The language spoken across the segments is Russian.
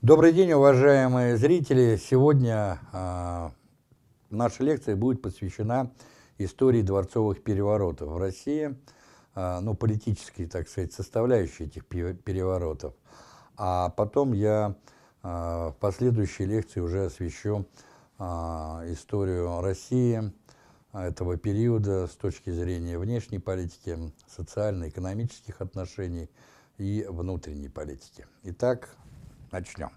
Добрый день, уважаемые зрители! Сегодня э, наша лекция будет посвящена истории дворцовых переворотов в России, э, ну, политической, так сказать, составляющей этих переворотов. А потом я э, в последующей лекции уже освещу э, историю России этого периода с точки зрения внешней политики, социально-экономических отношений и внутренней политики. Итак, Начнем.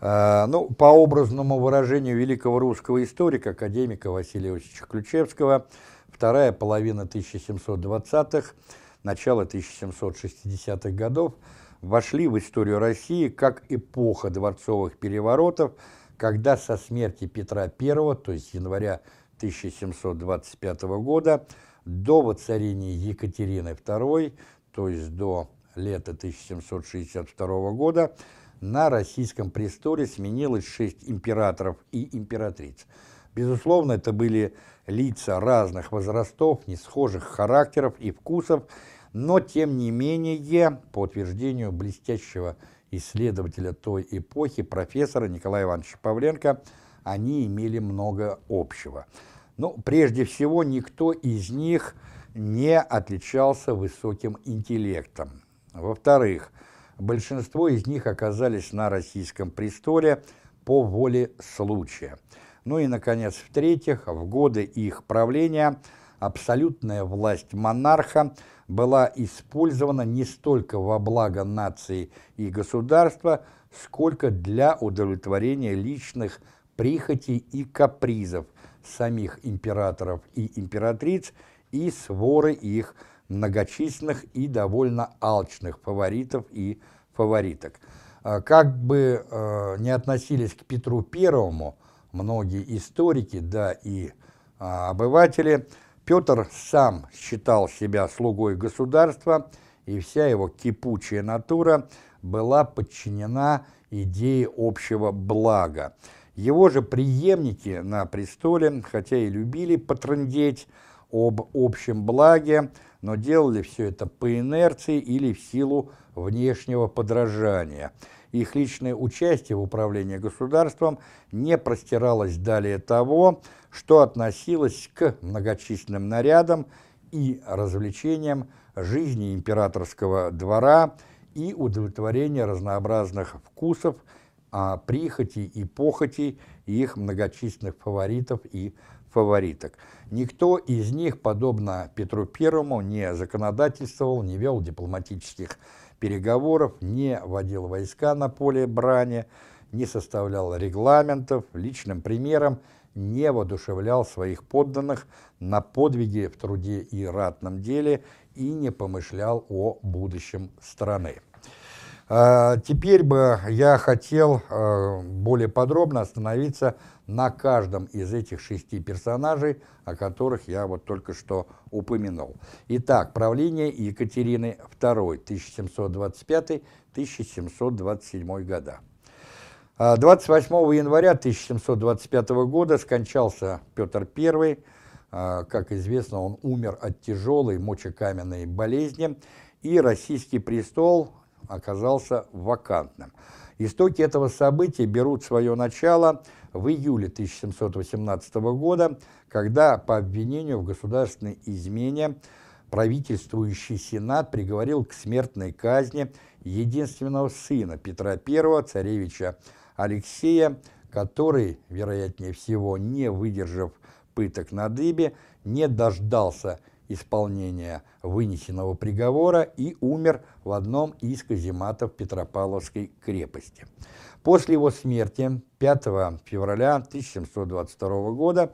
А, ну, по образному выражению великого русского историка, академика Василия Иосифовича Ключевского, вторая половина 1720-х, начало 1760-х годов вошли в историю России как эпоха дворцовых переворотов, когда со смерти Петра I, то есть января 1725 года, до воцарения Екатерины II, то есть до лета 1762 года, на российском престоле сменилось шесть императоров и императриц. Безусловно, это были лица разных возрастов, несхожих характеров и вкусов, но тем не менее, по утверждению блестящего исследователя той эпохи, профессора Николая Ивановича Павленко, они имели много общего. Но прежде всего никто из них не отличался высоким интеллектом. Во-вторых, Большинство из них оказались на российском престоле по воле случая. Ну и, наконец, в-третьих, в годы их правления абсолютная власть монарха была использована не столько во благо нации и государства, сколько для удовлетворения личных прихотей и капризов самих императоров и императриц и своры их многочисленных и довольно алчных фаворитов и фавориток. А, как бы э, не относились к Петру Первому многие историки, да и а, обыватели, Петр сам считал себя слугой государства, и вся его кипучая натура была подчинена идее общего блага. Его же преемники на престоле, хотя и любили потрындеть об общем благе, но делали все это по инерции или в силу внешнего подражания. Их личное участие в управлении государством не простиралось далее того, что относилось к многочисленным нарядам и развлечениям жизни императорского двора и удовлетворения разнообразных вкусов, а, прихотей и похотей их многочисленных фаворитов и фавориток. Никто из них, подобно Петру Первому, не законодательствовал, не вел дипломатических переговоров, не водил войска на поле брани, не составлял регламентов, личным примером не воодушевлял своих подданных на подвиги в труде и ратном деле и не помышлял о будущем страны. А, теперь бы я хотел а, более подробно остановиться на каждом из этих шести персонажей, о которых я вот только что упомянул. Итак, правление Екатерины II, 1725-1727 года. 28 а, января 1725 года скончался Петр I. Как известно, он умер от тяжелой мочекаменной болезни, и российский престол оказался вакантным. Истоки этого события берут свое начало в июле 1718 года, когда по обвинению в государственной измене правительствующий Сенат приговорил к смертной казни единственного сына Петра I, царевича Алексея, который, вероятнее всего, не выдержав пыток на дыбе, не дождался исполнения вынесенного приговора и умер в одном из казематов Петропавловской крепости. После его смерти 5 февраля 1722 года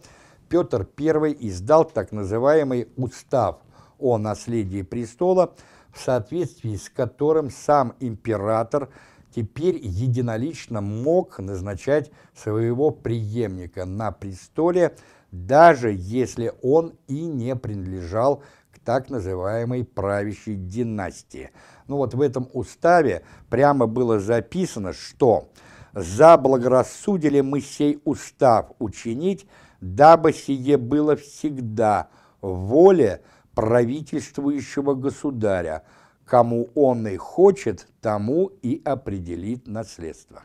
Петр I издал так называемый «Устав о наследии престола», в соответствии с которым сам император теперь единолично мог назначать своего преемника на престоле даже если он и не принадлежал к так называемой правящей династии. Ну вот в этом уставе прямо было записано, что «заблагорассудили мы сей устав учинить, дабы сие было всегда в воле правительствующего государя, кому он и хочет, тому и определит наследство.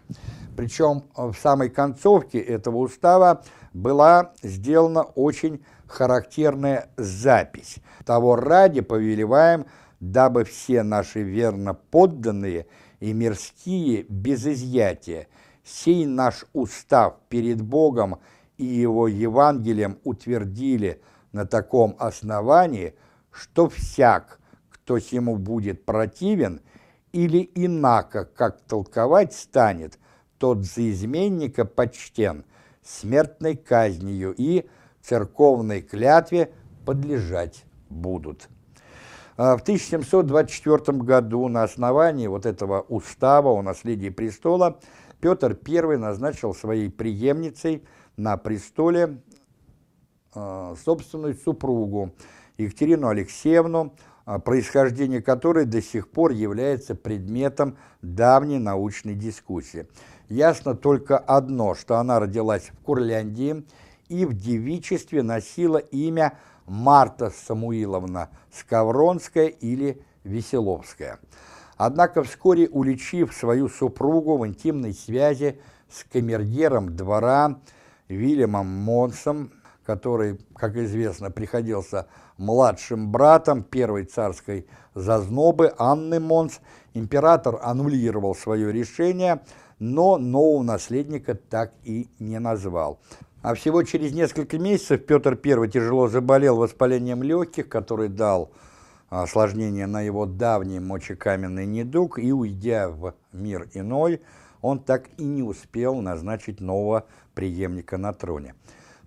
Причем в самой концовке этого устава была сделана очень характерная запись. Того ради повелеваем, дабы все наши верно подданные и мирские без изъятия сей наш устав перед Богом и Его Евангелием утвердили на таком основании, что всяк, кто ему будет противен, или инако, как толковать станет, тот за изменника почтен смертной казнью и церковной клятве подлежать будут. А в 1724 году на основании вот этого устава о наследии престола Петр I назначил своей преемницей на престоле э, собственную супругу Екатерину Алексеевну, а, происхождение которой до сих пор является предметом давней научной дискуссии. Ясно только одно, что она родилась в Курляндии и в девичестве носила имя Марта Самуиловна Скавронская или Веселовская. Однако вскоре уличив свою супругу в интимной связи с камергером двора Вильямом Монсом, который, как известно, приходился младшим братом первой царской зазнобы Анны Монс, император аннулировал свое решение, но нового наследника так и не назвал. А всего через несколько месяцев Петр I тяжело заболел воспалением легких, который дал осложнение на его давний мочекаменный недуг, и, уйдя в мир иной, он так и не успел назначить нового преемника на троне.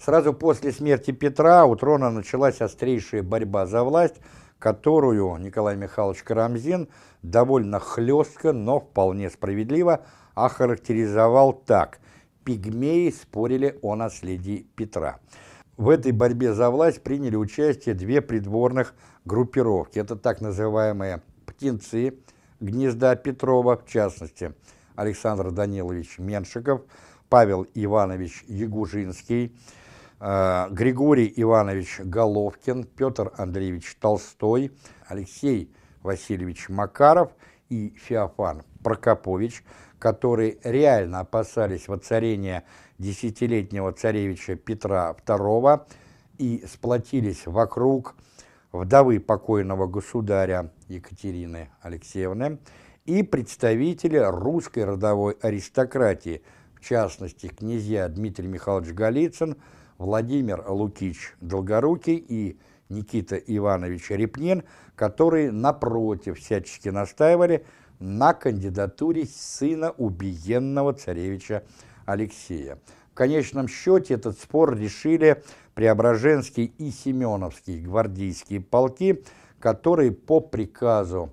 Сразу после смерти Петра у трона началась острейшая борьба за власть, которую Николай Михайлович Карамзин довольно хлестко, но вполне справедливо охарактеризовал так. Пигмеи спорили о наследии Петра. В этой борьбе за власть приняли участие две придворных группировки. Это так называемые «птенцы» гнезда Петрова, в частности, Александр Данилович Меншиков, Павел Иванович Ягужинский, Григорий Иванович Головкин, Петр Андреевич Толстой, Алексей Васильевич Макаров и Феофан Прокопович, которые реально опасались воцарения десятилетнего царевича Петра II и сплотились вокруг вдовы покойного государя Екатерины Алексеевны и представители русской родовой аристократии, в частности, князья Дмитрий Михайлович Голицын, Владимир Лукич Долгорукий и Никита Иванович Репнин, которые, напротив, всячески настаивали на кандидатуре сына убиенного царевича Алексея. В конечном счете этот спор решили Преображенский и Семеновский гвардейские полки, которые по приказу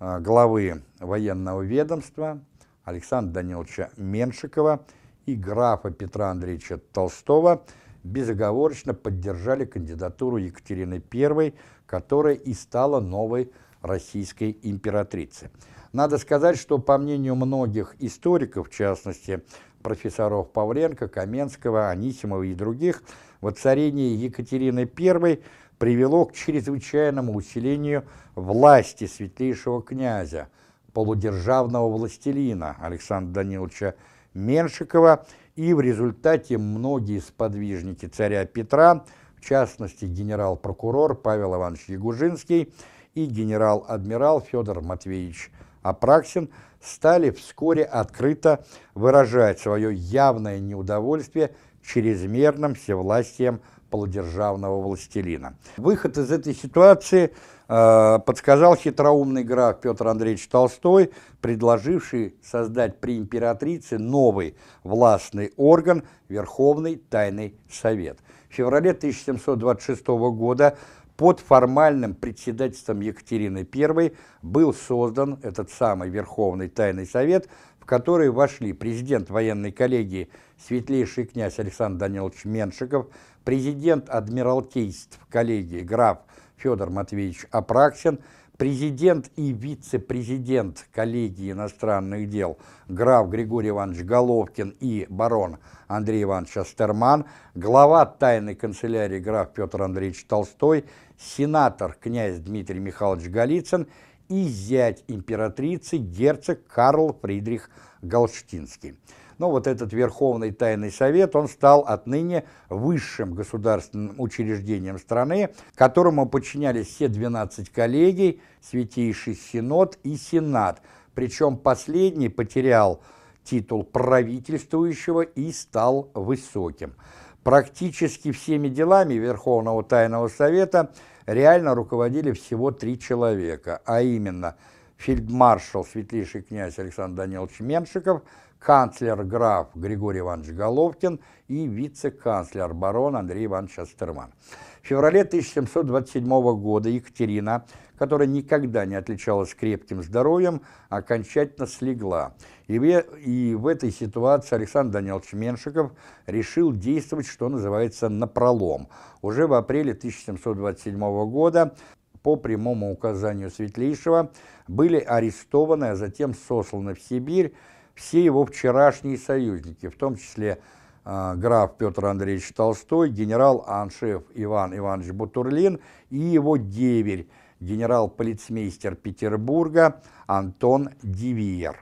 а, главы военного ведомства Александра Даниловича Меншикова и графа Петра Андреевича Толстого – безоговорочно поддержали кандидатуру Екатерины I, которая и стала новой российской императрицей. Надо сказать, что по мнению многих историков, в частности профессоров Павленко, Каменского, Анисимова и других, воцарение Екатерины I привело к чрезвычайному усилению власти светлейшего князя, полудержавного властелина Александра Даниловича Меншикова и в результате многие сподвижники царя Петра, в частности генерал-прокурор Павел Иванович Ягужинский и генерал-адмирал Федор Матвеевич Апраксин, стали вскоре открыто выражать свое явное неудовольствие чрезмерным всевластием полудержавного властелина. Выход из этой ситуации э, подсказал хитроумный граф Петр Андреевич Толстой, предложивший создать при императрице новый властный орган Верховный Тайный Совет. В феврале 1726 года под формальным председательством Екатерины I был создан этот самый Верховный Тайный Совет, в который вошли президент военной коллегии светлейший князь Александр Данилович Меншиков, президент Адмиралтейств коллегии граф Федор Матвеевич Апраксин, президент и вице-президент коллегии иностранных дел граф Григорий Иванович Головкин и барон Андрей Иванович Астерман, глава тайной канцелярии граф Петр Андреевич Толстой, сенатор князь Дмитрий Михайлович Голицын и зять императрицы герцог Карл Фридрих Галштинский. Но вот этот Верховный Тайный Совет, он стал отныне высшим государственным учреждением страны, которому подчинялись все 12 коллегий, Святейший Синод и Сенат. Причем последний потерял титул правительствующего и стал высоким. Практически всеми делами Верховного Тайного Совета реально руководили всего три человека, а именно фельдмаршал светлейший князь Александр Данилович Меншиков, канцлер граф Григорий Иванович Головкин и вице-канцлер барон Андрей Иванович Астерман. В феврале 1727 года Екатерина, которая никогда не отличалась крепким здоровьем, окончательно слегла. И и в этой ситуации Александр Данилович Меншиков решил действовать, что называется, напролом. Уже в апреле 1727 года по прямому указанию Светлейшего были арестованы, а затем сосланы в Сибирь все его вчерашние союзники, в том числе э, граф Петр Андреевич Толстой, генерал-аншеф Иван Иванович Бутурлин и его деверь, генерал-полицмейстер Петербурга Антон Дивиер,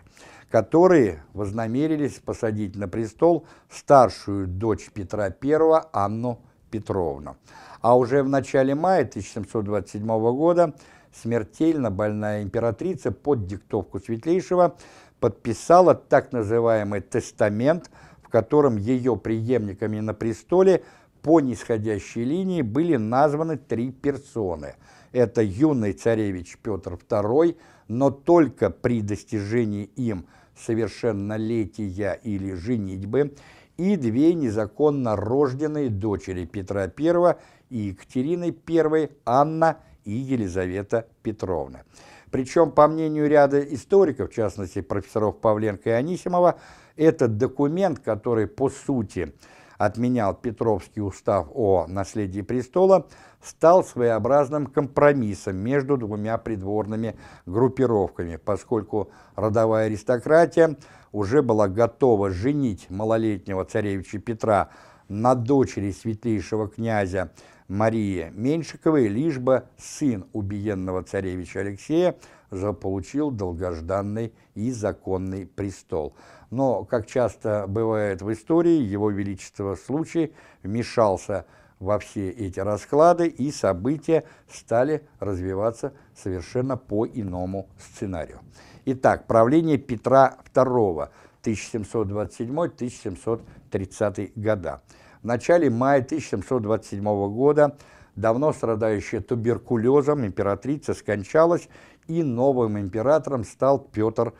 которые вознамерились посадить на престол старшую дочь Петра I Анну Петровну. А уже в начале мая 1727 года смертельно больная императрица под диктовку Светлейшего подписала так называемый тестамент, в котором ее преемниками на престоле по нисходящей линии были названы три персоны. Это юный царевич Петр II, но только при достижении им совершеннолетия или женитьбы, и две незаконно рожденные дочери Петра I и Екатерины I, Анна и Елизавета Петровна. Причем, по мнению ряда историков, в частности профессоров Павленко и Анисимова, этот документ, который по сути отменял Петровский устав о наследии престола, стал своеобразным компромиссом между двумя придворными группировками, поскольку родовая аристократия уже была готова женить малолетнего царевича Петра на дочери светлейшего князя Марии Меньшиковой, лишь бы сын убиенного царевича Алексея заполучил долгожданный и законный престол. Но, как часто бывает в истории, его величество в случае вмешался во все эти расклады, и события стали развиваться совершенно по иному сценарию. Итак, правление Петра II 1727-1730 года. В начале мая 1727 года давно страдающая туберкулезом императрица скончалась, и новым императором стал Петр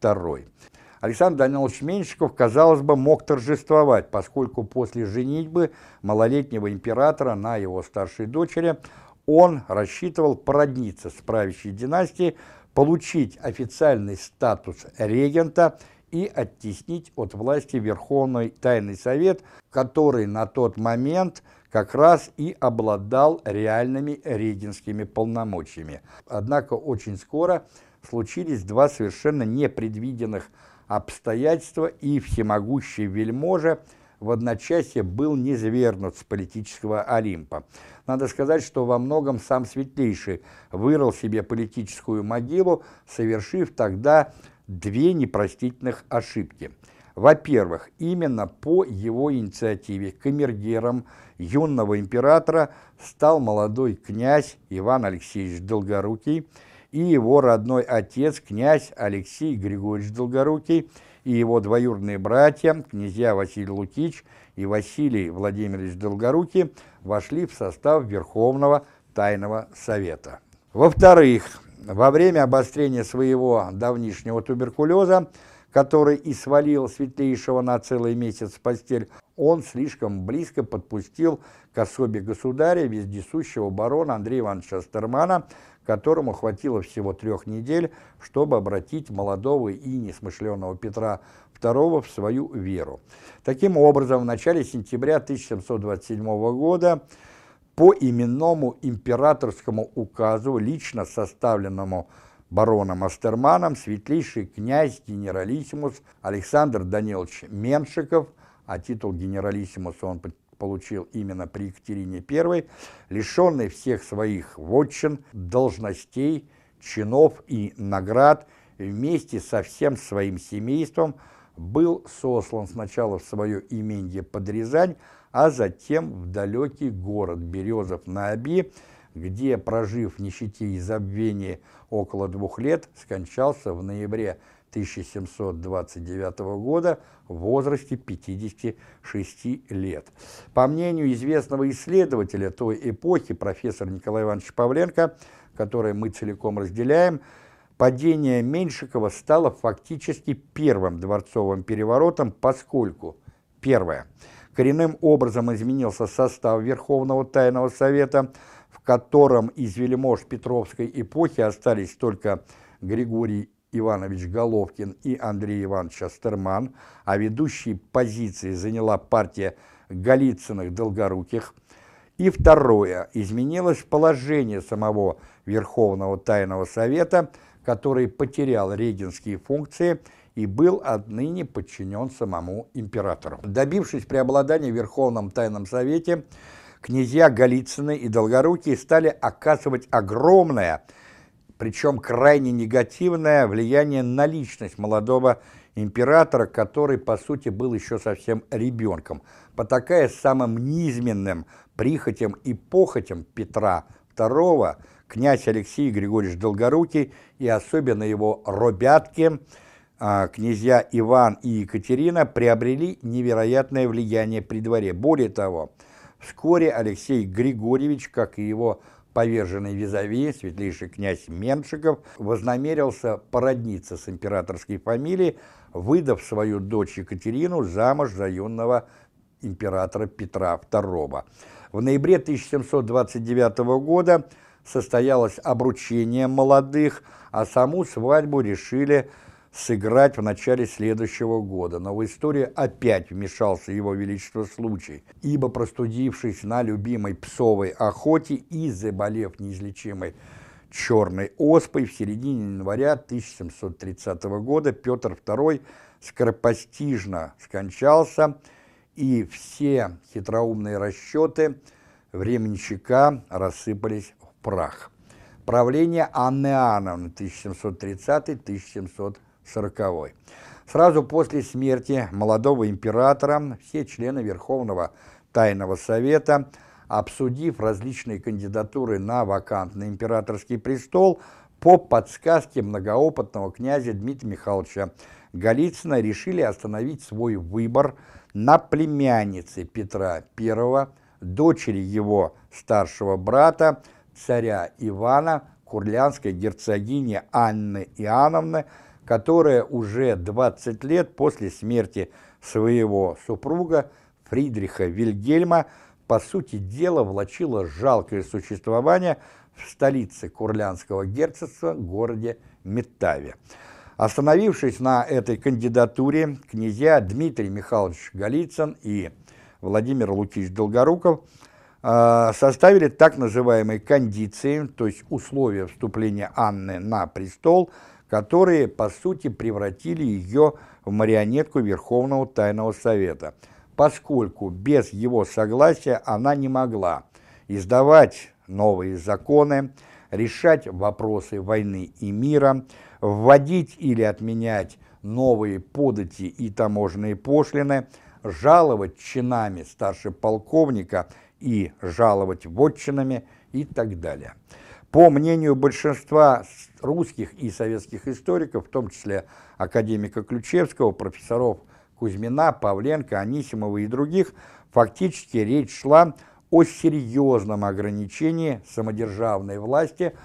II. Александр Данилович Меньшиков, казалось бы, мог торжествовать, поскольку после женитьбы малолетнего императора на его старшей дочери он рассчитывал породниться с правящей династией, получить официальный статус регента и оттеснить от власти Верховный Тайный Совет, который на тот момент как раз и обладал реальными регенскими полномочиями. Однако очень скоро случились два совершенно непредвиденных обстоятельства, и всемогущий вельможа в одночасье был низвергнут с политического Олимпа. Надо сказать, что во многом сам Светлейший вырыл себе политическую могилу, совершив тогда две непростительных ошибки. Во-первых, именно по его инициативе камергером юного императора стал молодой князь Иван Алексеевич Долгорукий и его родной отец князь Алексей Григорьевич Долгорукий и его двоюродные братья, князья Василий Лукич и Василий Владимирович Долгорукий, вошли в состав Верховного Тайного Совета. Во-вторых, во время обострения своего давнишнего туберкулеза, который и свалил Светлейшего на целый месяц в постель, он слишком близко подпустил к особе государя вездесущего барона Андрея Ивановича Стермана, которому хватило всего трех недель, чтобы обратить молодого и несмышленного Петра II в свою веру. Таким образом, в начале сентября 1727 года по именному императорскому указу, лично составленному бароном Астерманом, светлейший князь генералиссимус Александр Данилович Меншиков, а титул генералиссимуса он получил именно при Екатерине I, лишенный всех своих вотчин, должностей, чинов и наград вместе со всем своим семейством был сослан сначала в свое имение под Рязань, а затем в далекий город Березов на Оби, где, прожив в нищете и забвении около двух лет, скончался в ноябре 1729 года в возрасте 56 лет. По мнению известного исследователя той эпохи, профессора Николая Ивановича Павленко, который мы целиком разделяем, падение Меньшикова стало фактически первым дворцовым переворотом, поскольку, первое, коренным образом изменился состав Верховного Тайного Совета, в котором из вельмож Петровской эпохи остались только Григорий Иванович Головкин и Андрей Иванович Астерман, а ведущие позиции заняла партия Голицыных-Долгоруких. И второе, изменилось положение самого Верховного Тайного Совета, который потерял регенские функции и был отныне подчинен самому императору. Добившись преобладания в Верховном Тайном Совете, князья Голицыны и Долгорукие стали оказывать огромное – причем крайне негативное влияние на личность молодого императора, который, по сути, был еще совсем ребенком, потакая самым низменным прихотям и похотям Петра II, князь Алексей Григорьевич Долгорукий и особенно его робятки, князья Иван и Екатерина, приобрели невероятное влияние при дворе. Более того, вскоре Алексей Григорьевич, как и его поверженный Визави, светлейший князь Меншиков, вознамерился породниться с императорской фамилией, выдав свою дочь Екатерину замуж за юного императора Петра II. В ноябре 1729 года состоялось обручение молодых, а саму свадьбу решили сыграть в начале следующего года, но в историю опять вмешался его величество случай, ибо простудившись на любимой псовой охоте и заболев неизлечимой черной оспой в середине января 1730 года Петр II скоропостижно скончался, и все хитроумные расчеты временщика рассыпались в прах. Правление Анны Иоанновны 1730-1740 40 Сразу после смерти молодого императора все члены Верховного Тайного Совета, обсудив различные кандидатуры на вакантный императорский престол, по подсказке многоопытного князя Дмитрия Михайловича Голицына решили остановить свой выбор на племяннице Петра I, дочери его старшего брата, царя Ивана, курлянской герцогини Анны Иоанновны, которая уже 20 лет после смерти своего супруга Фридриха Вильгельма по сути дела влачила жалкое существование в столице Курлянского герцогства, городе Метаве. Остановившись на этой кандидатуре, князья Дмитрий Михайлович Голицын и Владимир Лукич Долгоруков э, составили так называемые кондиции, то есть условия вступления Анны на престол – которые, по сути, превратили ее в марионетку Верховного Тайного Совета, поскольку без его согласия она не могла издавать новые законы, решать вопросы войны и мира, вводить или отменять новые подати и таможенные пошлины, жаловать чинами старше полковника и жаловать вотчинами и так далее. По мнению большинства русских и советских историков, в том числе академика Ключевского, профессоров Кузьмина, Павленко, Анисимова и других, фактически речь шла о серьезном ограничении самодержавной власти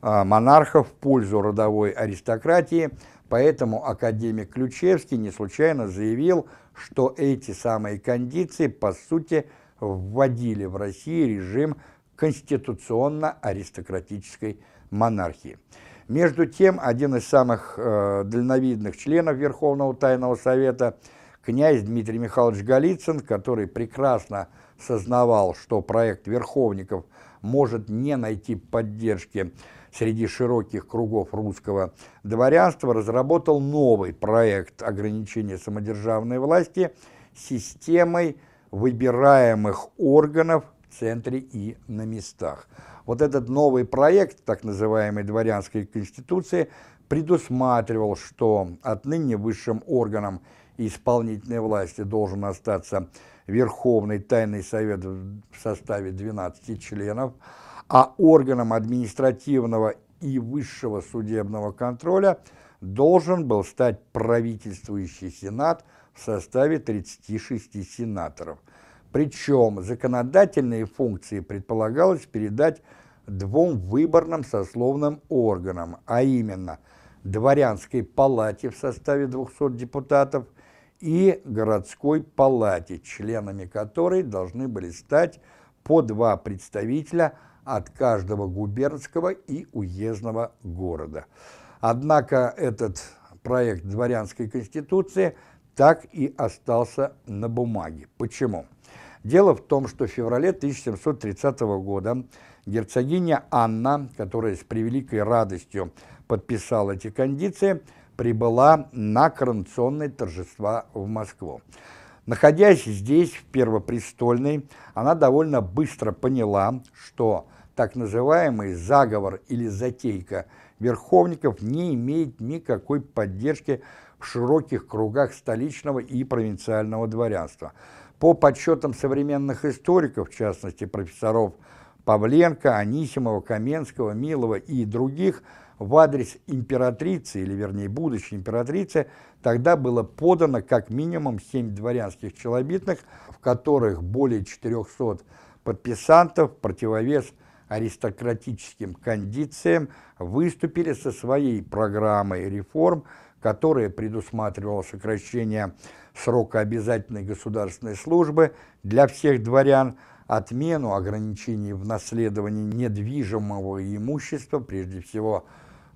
а, монархов в пользу родовой аристократии, поэтому академик Ключевский не случайно заявил, что эти самые кондиции, по сути, вводили в России режим конституционно-аристократической монархии. Между тем, один из самых э, дальновидных членов Верховного Тайного Совета, князь Дмитрий Михайлович Голицын, который прекрасно сознавал, что проект Верховников может не найти поддержки среди широких кругов русского дворянства, разработал новый проект ограничения самодержавной власти системой выбираемых органов центре и на местах. Вот этот новый проект, так называемой дворянской конституции, предусматривал, что отныне высшим органом исполнительной власти должен остаться Верховный Тайный Совет в составе 12 членов, а органом административного и высшего судебного контроля должен был стать правительствующий Сенат в составе 36 сенаторов. Причем законодательные функции предполагалось передать двум выборным сословным органам, а именно Дворянской палате в составе 200 депутатов и городской палате, членами которой должны были стать по два представителя от каждого губернского и уездного города. Однако этот проект дворянской конституции так и остался на бумаге. Почему? Дело в том, что в феврале 1730 года герцогиня Анна, которая с превеликой радостью подписала эти кондиции, прибыла на коронационные торжества в Москву. Находясь здесь, в Первопрестольной, она довольно быстро поняла, что так называемый заговор или затейка верховников не имеет никакой поддержки в широких кругах столичного и провинциального дворянства. По подсчетам современных историков, в частности профессоров Павленко, Анисимова, Каменского, Милова и других – в адрес императрицы, или вернее будущей императрицы, тогда было подано как минимум 7 дворянских челобитных, в которых более 400 подписантов, противовес аристократическим кондициям, выступили со своей программой реформ, которая предусматривала сокращение срока обязательной государственной службы для всех дворян, отмену ограничений в наследовании недвижимого имущества, прежде всего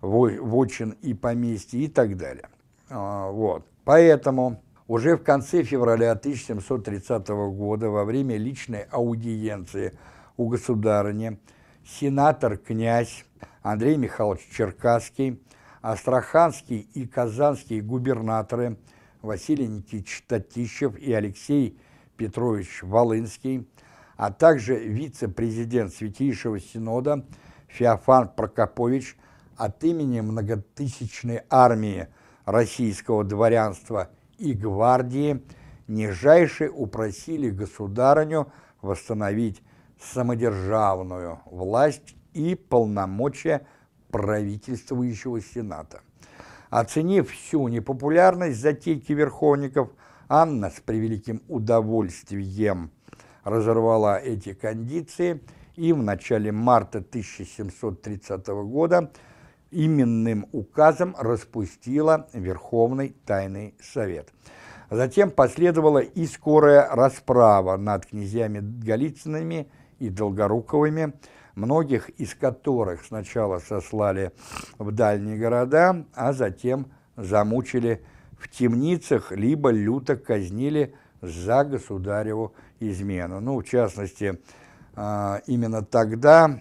вотчин и поместья и так далее. А, вот. Поэтому уже в конце февраля 1730 года во время личной аудиенции у государыни сенатор-князь Андрей Михайлович Черкасский, астраханский и казанские губернаторы Василий Никитич Татищев и Алексей Петрович Волынский, а также вице-президент Святейшего Синода Феофан Прокопович от имени многотысячной армии российского дворянства и гвардии нижайше упросили государыню восстановить самодержавную власть и полномочия правительствующего сената. Оценив всю непопулярность затейки верховников, Анна с превеликим удовольствием разорвала эти кондиции и в начале марта 1730 года именным указом распустила Верховный Тайный Совет. Затем последовала и скорая расправа над князьями Голицынами и Долгоруковыми, многих из которых сначала сослали в дальние города, а затем замучили в темницах, либо люто казнили за государеву измену. Ну, в частности, а, именно тогда,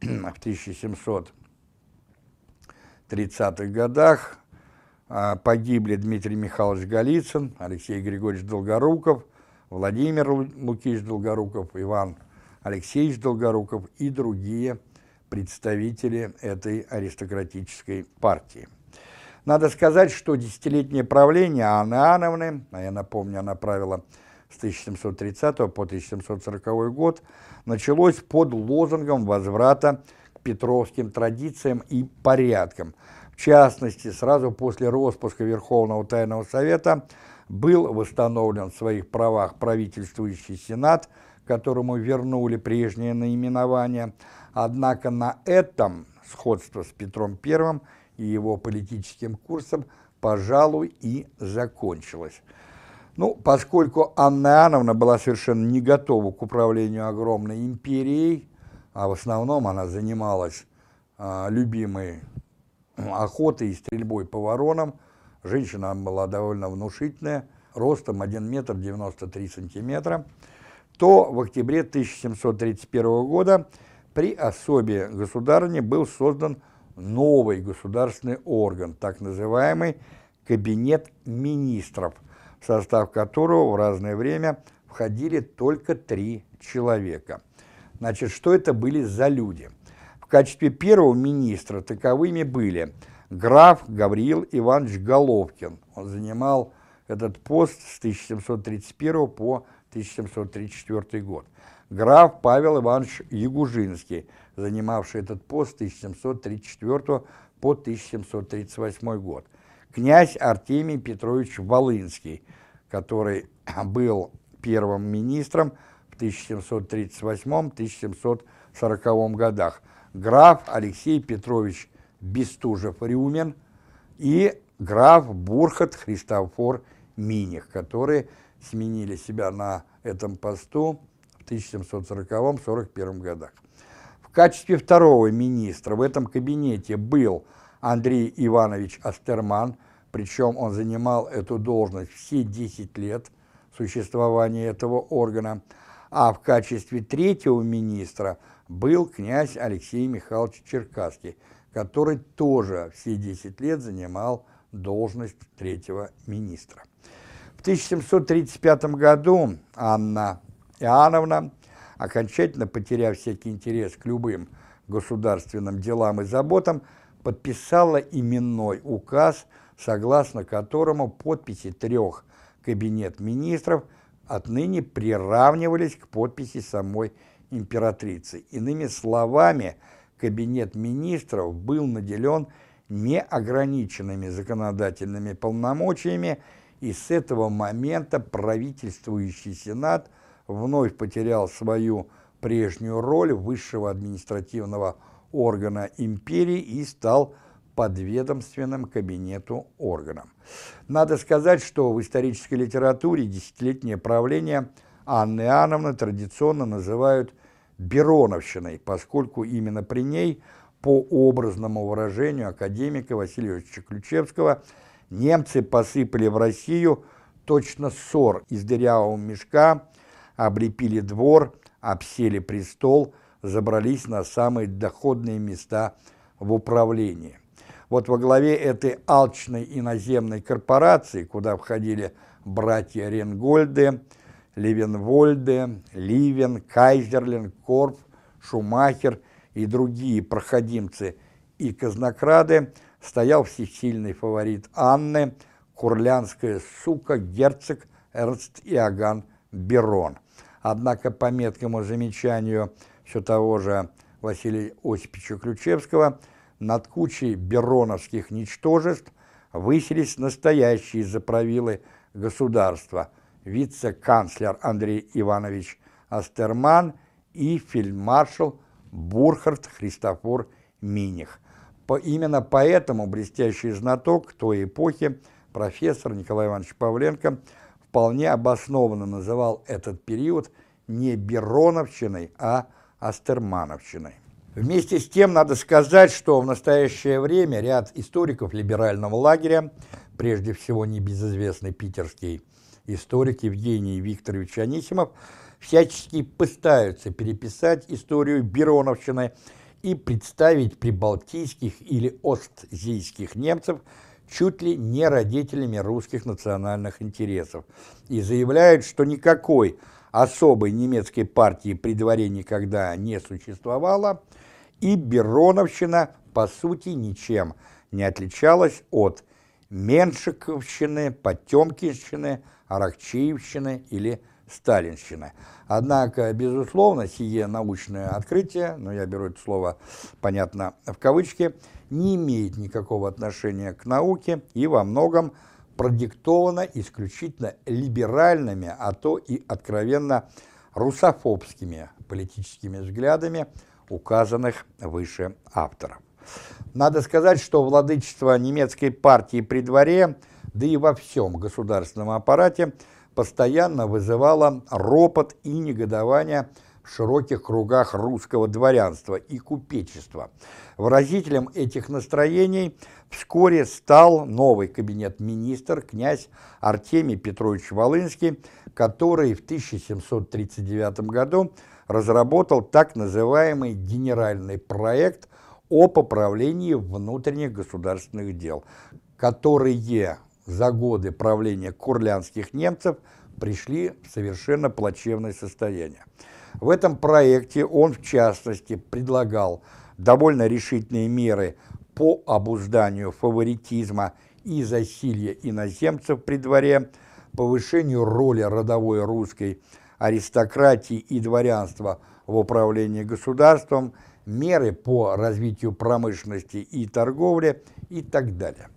в 1700 30-х годах а, погибли Дмитрий Михайлович Голицын, Алексей Григорьевич Долгоруков, Владимир Лукич Долгоруков, Иван Алексеевич Долгоруков и другие представители этой аристократической партии. Надо сказать, что десятилетнее правление Анны Ановны, а я напомню, она правила с 1730 по 1740 год, началось под лозунгом возврата петровским традициям и порядкам. В частности, сразу после распуска Верховного Тайного Совета был восстановлен в своих правах правительствующий Сенат, которому вернули прежнее наименование. Однако на этом сходство с Петром I и его политическим курсом, пожалуй, и закончилось. Ну, поскольку Анна Иоанновна была совершенно не готова к управлению огромной империей, а в основном она занималась а, любимой охотой и стрельбой по воронам. Женщина была довольно внушительная, ростом 1 метр 93 сантиметра, то в октябре 1731 года при особе государыни был создан новый государственный орган, так называемый Кабинет министров, в состав которого в разное время входили только три человека – Значит, что это были за люди? В качестве первого министра таковыми были граф Гавриил Иванович Головкин. Он занимал этот пост с 1731 по 1734 год. Граф Павел Иванович Ягужинский, занимавший этот пост с 1734 по 1738 год. Князь Артемий Петрович Волынский, который был первым министром в 1738-1740 годах. Граф Алексей Петрович Бестужев-Рюмин и граф Бурхат Христофор Миних, которые сменили себя на этом посту в 1740-41 годах. В качестве второго министра в этом кабинете был Андрей Иванович Астерман, причем он занимал эту должность все 10 лет существования этого органа, а в качестве третьего министра был князь Алексей Михайлович Черкасский, который тоже все 10 лет занимал должность третьего министра. В 1735 году Анна Иоанновна, окончательно потеряв всякий интерес к любым государственным делам и заботам, подписала именной указ, согласно которому подписи трех кабинет министров отныне приравнивались к подписи самой императрицы. Иными словами, кабинет министров был наделен неограниченными законодательными полномочиями, и с этого момента правительствующий Сенат вновь потерял свою прежнюю роль высшего административного органа империи и стал подведомственным кабинету органом. Надо сказать, что в исторической литературе десятилетнее правление Анны Иоанновны традиционно называют Бероновщиной, поскольку именно при ней, по образному выражению академика Василия Ильича Ключевского, немцы посыпали в Россию точно ссор из дырявого мешка, облепили двор, обсели престол, забрались на самые доходные места в управлении. Вот во главе этой алчной иноземной корпорации, куда входили братья Ренгольды, Левенвольде, Ливен, Кайзерлин, Корф, Шумахер и другие проходимцы и казнокрады, стоял всесильный фаворит Анны, курлянская сука, герцог Эрнст Иоганн Берон. Однако по меткому замечанию все того же Василия Осиповича Ключевского, над кучей бероновских ничтожеств выселись настоящие заправилы государства – вице-канцлер Андрей Иванович Астерман и фельдмаршал Бурхард Христофор Миних. Именно поэтому блестящий знаток той эпохи, профессор Николай Иванович Павленко, вполне обоснованно называл этот период не Бероновщиной, а Астермановщиной. Вместе с тем надо сказать, что в настоящее время ряд историков либерального лагеря, прежде всего небезызвестный питерский историк Евгений Викторович Анисимов, всячески пытаются переписать историю Бероновщины и представить прибалтийских или остзийских немцев чуть ли не родителями русских национальных интересов. И заявляют, что никакой особой немецкой партии при дворе никогда не существовало, и Бероновщина, по сути, ничем не отличалась от Меншиковщины, Потемкинщины, Аракчеевщины или Сталинщины. Однако, безусловно, сие научное открытие, но я беру это слово, понятно, в кавычки, не имеет никакого отношения к науке и во многом продиктовано исключительно либеральными, а то и откровенно русофобскими политическими взглядами указанных выше авторов. Надо сказать, что владычество немецкой партии при дворе – да и во всем государственном аппарате постоянно вызывала ропот и негодование в широких кругах русского дворянства и купечества. Выразителем этих настроений вскоре стал новый кабинет-министр, князь Артемий Петрович Волынский, который в 1739 году разработал так называемый генеральный проект о поправлении внутренних государственных дел, которые за годы правления курлянских немцев пришли в совершенно плачевное состояние. В этом проекте он, в частности, предлагал довольно решительные меры по обузданию фаворитизма и засилья иноземцев при дворе, повышению роли родовой русской аристократии и дворянства в управлении государством, меры по развитию промышленности и торговли и так далее.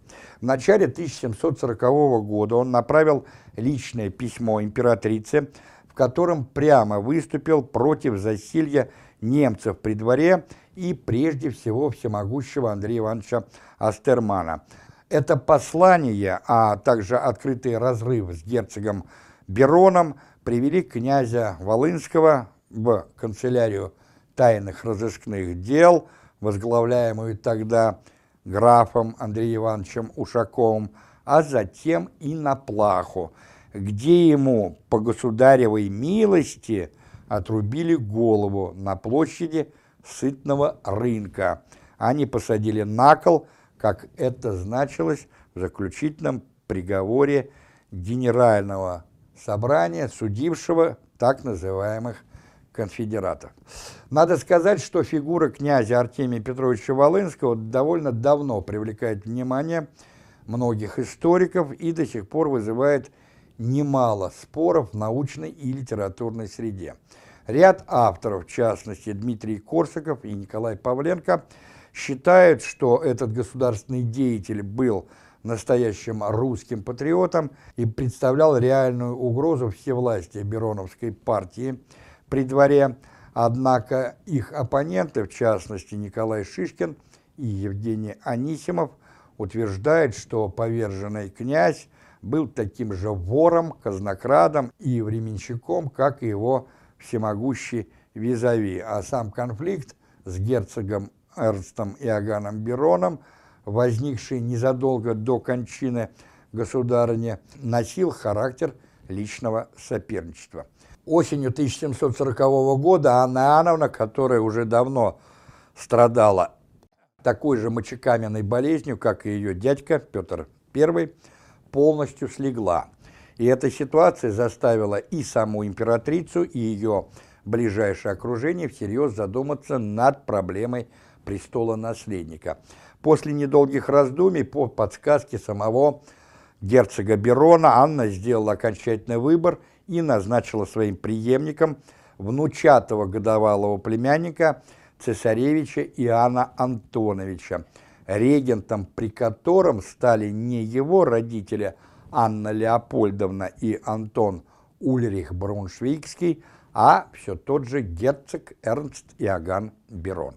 В начале 1740 года он направил личное письмо императрице, в котором прямо выступил против засилья немцев при дворе и прежде всего всемогущего Андрея Ивановича Астермана. Это послание, а также открытый разрыв с герцогом Бероном привели князя Волынского в канцелярию тайных разыскных дел, возглавляемую тогда графом Андреем Ивановичем Ушаковым, а затем и на плаху, где ему по государевой милости отрубили голову на площади сытного рынка. Они посадили на кол, как это значилось в заключительном приговоре Генерального собрания, судившего так называемых конфедератов. Надо сказать, что фигура князя Артемия Петровича Волынского довольно давно привлекает внимание многих историков и до сих пор вызывает немало споров в научной и литературной среде. Ряд авторов, в частности Дмитрий Корсаков и Николай Павленко, считают, что этот государственный деятель был настоящим русским патриотом и представлял реальную угрозу всевластия Бероновской партии при дворе, однако их оппоненты, в частности Николай Шишкин и Евгений Анисимов, утверждают, что поверженный князь был таким же вором, казнокрадом и временщиком, как и его всемогущий визави, а сам конфликт с герцогом Эрнстом Иоганном Бероном, возникший незадолго до кончины государыни, носил характер личного соперничества. Осенью 1740 года Анна Иоанновна, которая уже давно страдала такой же мочекаменной болезнью, как и ее дядька Петр I, полностью слегла. И эта ситуация заставила и саму императрицу, и ее ближайшее окружение всерьез задуматься над проблемой престола наследника. После недолгих раздумий, по подсказке самого герцога Берона, Анна сделала окончательный выбор и назначила своим преемником внучатого годовалого племянника цесаревича Иоанна Антоновича, регентом при котором стали не его родители Анна Леопольдовна и Антон Ульрих Бруншвейгский, а все тот же герцог Эрнст Иоганн Берон.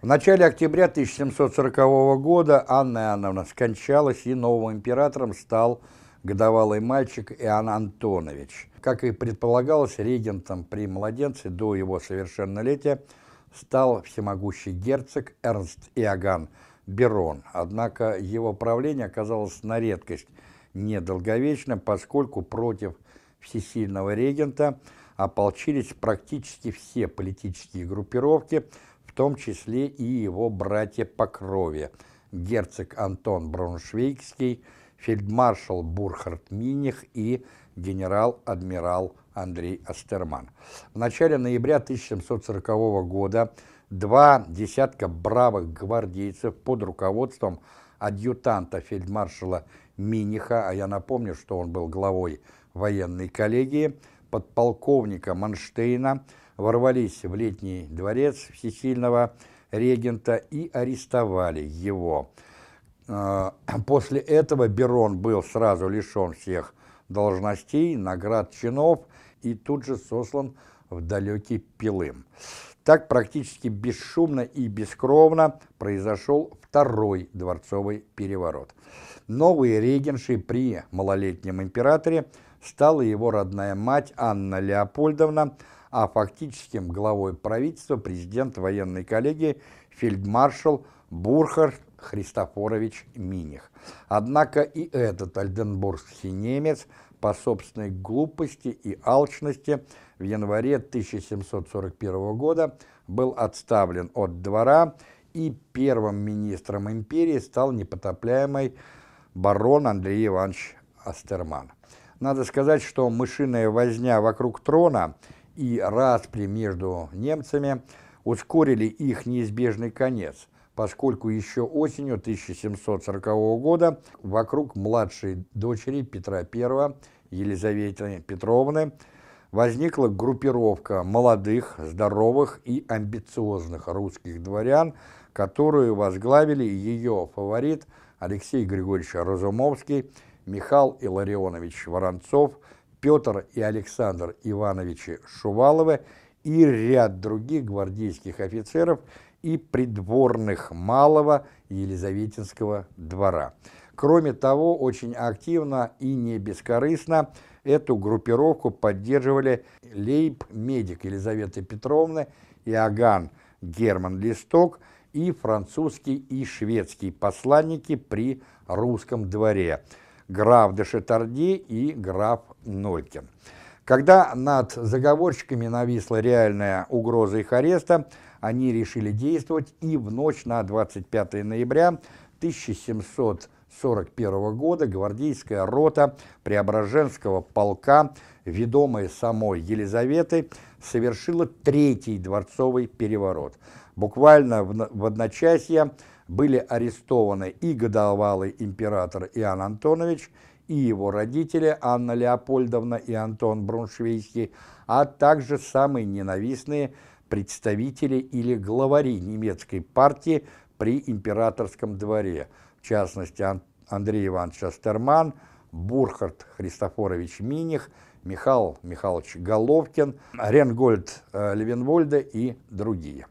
В начале октября 1740 года Анна Иоанновна скончалась, и новым императором стал годовалый мальчик Иоанн Антонович. Как и предполагалось, регентом при младенце до его совершеннолетия стал всемогущий герцог Эрнст Иоганн Берон, однако его правление оказалось на редкость недолговечным, поскольку против всесильного регента ополчились практически все политические группировки, в том числе и его братья по крови, герцог Антон Брауншвейгский, фельдмаршал Бурхард Миних и генерал-адмирал Андрей Астерман. В начале ноября 1740 года два десятка бравых гвардейцев под руководством адъютанта фельдмаршала Миниха, а я напомню, что он был главой военной коллегии, подполковника Манштейна, ворвались в летний дворец всесильного регента и арестовали его. А, после этого Берон был сразу лишен всех должностей, наград, чинов и тут же сослан в далекий Пилым. Так практически бесшумно и бескровно произошел второй дворцовый переворот. Новой регеншей при малолетнем императоре стала его родная мать Анна Леопольдовна, а фактическим главой правительства президент военной коллегии фельдмаршал Бурхард Христофорович Миних. Однако и этот альденбургский немец по собственной глупости и алчности в январе 1741 года был отставлен от двора, и первым министром империи стал непотопляемый барон Андрей Иванович Астерман. Надо сказать, что мышиная возня вокруг трона и распри между немцами ускорили их неизбежный конец, поскольку еще осенью 1740 года вокруг младшей дочери Петра I, Елизаветы Петровны, возникла группировка молодых, здоровых и амбициозных русских дворян, которую возглавили ее фаворит Алексей Григорьевич Разумовский, Михаил Илларионович Воронцов, Петр и Александр Ивановичи Шуваловы и ряд других гвардейских офицеров и придворных малого Елизаветинского двора. Кроме того, очень активно и не бескорыстно эту группировку поддерживали лейб-медик Елизаветы Петровны, Иоганн Герман Листок и французский и шведский посланники при русском дворе, граф де Шетарди и граф Нолькин. Когда над заговорщиками нависла реальная угроза их ареста, они решили действовать и в ночь на 25 ноября 1700 1941 года гвардейская рота Преображенского полка, ведомая самой Елизаветой, совершила третий дворцовый переворот. Буквально в одночасье были арестованы и годовалый император Иоанн Антонович, и его родители Анна Леопольдовна и Антон Бруншвейский, а также самые ненавистные представители или главари немецкой партии при императорском дворе – в частности Андрей Иванович Астерман, Бурхард Христофорович Миних, Михаил Михайлович Головкин, Ренгольд э, Левенвольда и другие.